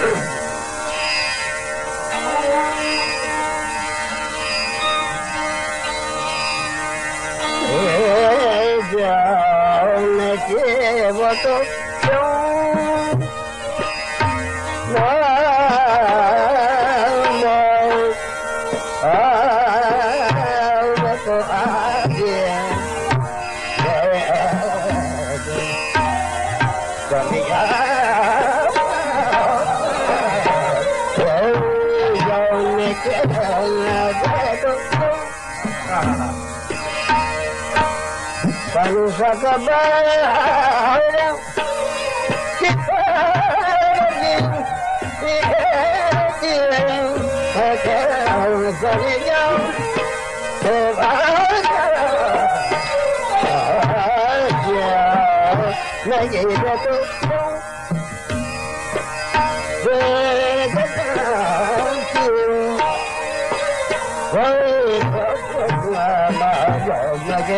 Yeah. तूं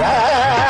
Yeah.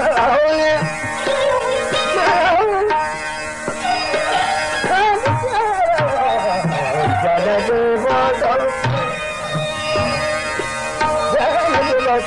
Oh, yeah.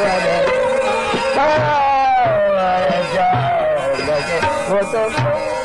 brother. Oh, my God.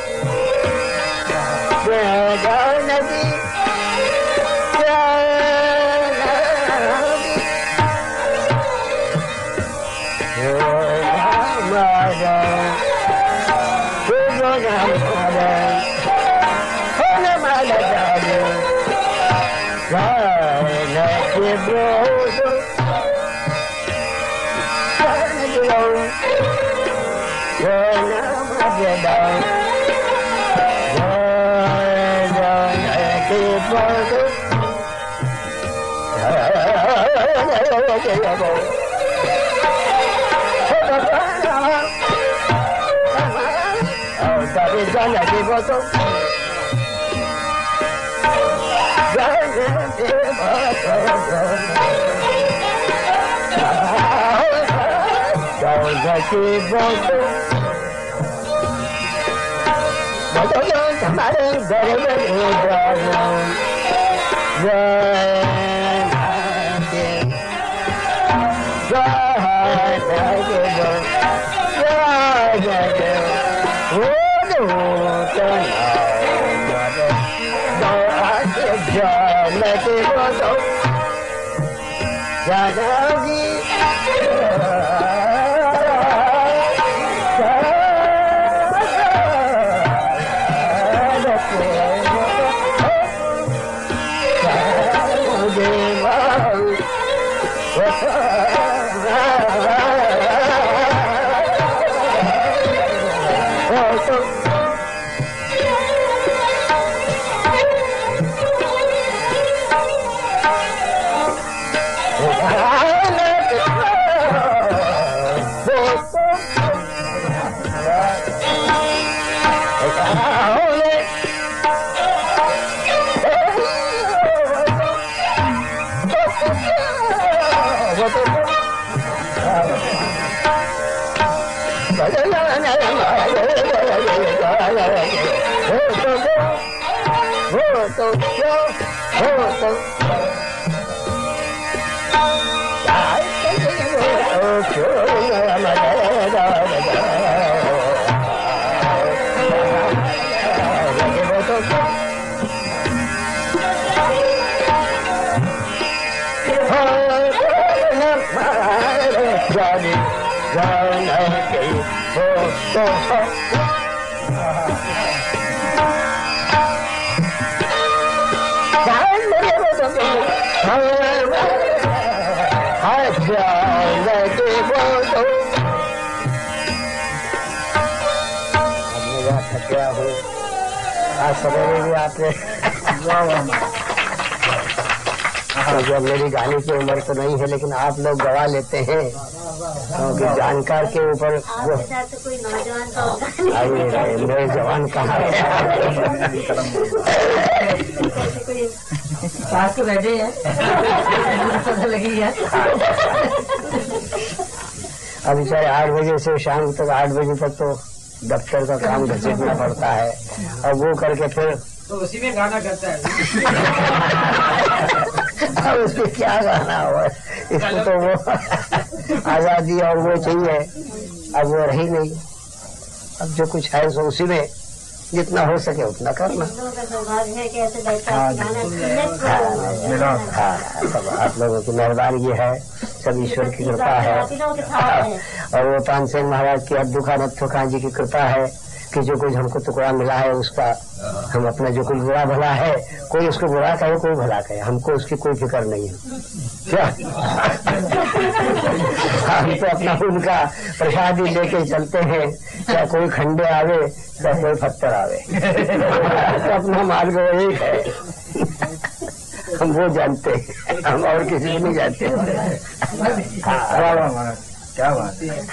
Jai Jagagi そう、हमारे घर थका हूँ आज सवेरे भी आपने तो जब मेरी गाने की उम्र तो नहीं है, लेकिन आप लोग गवा लेते हैं। क्योंकि जानकार के ऊपर वो अरे मेरे जवान कहाँ सास तो बैठे हैं। लगी है अभी चाहे आठ बजे से शाम तक आठ बजे तक तो दफ्तर का काम घसीटना पड़ता है। और वो करके फिर तो उसी में गाना करता है। अब उसमें क्या गाना हो इसको तो वो आज़ादी और वो चाहिए। अब वो रही नहीं। अब जो कुछ है सो उसी में जितना हो सके उतना करना। हाँ हाँ सब आप लोगों की मेहरबानी ये है। सब ईश्वर की कृपा है। और वो तानसेन महाराज की अब दुखा नथ जी की कृपा है। कि जो कुछ हमको टुकड़ा मिला है, उसका हम अपना जो कुछ बुरा भला है, कोई उसको बुरा कहे, कोई भला कहे। हमको उसकी कोई फ़िक्र नहीं है। क्या? हम तो अपना उनका प्रसाद ही लेके चलते हैं। चाहे कोई खंडे आवे चाहे कोई पत्थर आवे? तो अपना मार्ग वही है। हम वो जानते हैं। हम और किसी को नहीं जानते। वाह, क्या बात है।